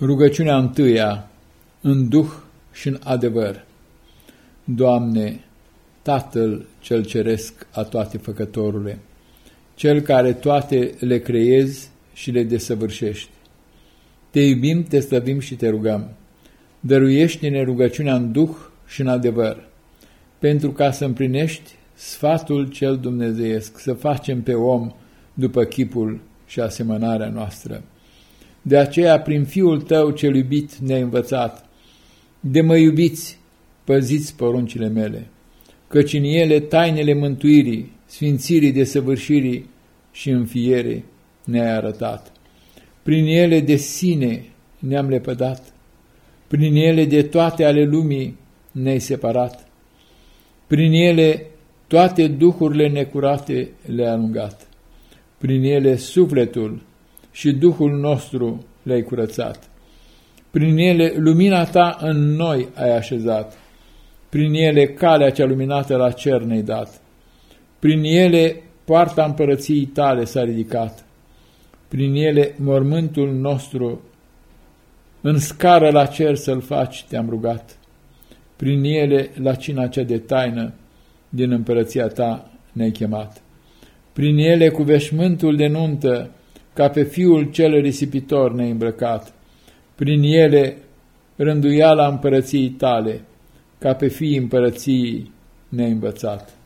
Rugăciunea întâia, în duh și în adevăr. Doamne, Tatăl cel ceresc a toate făcătorule, Cel care toate le creezi și le desăvârșești. Te iubim, te slăvim și te rugăm. Dăruiește-ne rugăciunea în duh și în adevăr, pentru ca să împlinești sfatul cel dumnezeiesc, să facem pe om după chipul și asemănarea noastră. De aceea, prin Fiul tău cel iubit ne-ai învățat, de mă iubiți, păziți poruncile mele, căci în ele tainele mântuirii, sfințirii, desăvârșirii și înfierii ne-ai arătat. Prin ele de sine ne-am lepădat, prin ele de toate ale lumii ne-ai separat, prin ele toate duhurile necurate le-ai alungat, prin ele sufletul și Duhul nostru le-ai curățat. Prin ele lumina ta în noi ai așezat, prin ele calea cea luminată la cer ne-ai dat, prin ele poarta împărăției tale s-a ridicat, prin ele mormântul nostru în scară la cer să-l faci te-am rugat, prin ele la cina cea de taină din împărăția ta ne-ai chemat, prin ele cu veșmântul de nuntă ca pe fiul cel risipitor neîmbrăcat, prin ele rânduiala împărăției tale, ca pe fii împărăției neînvățat.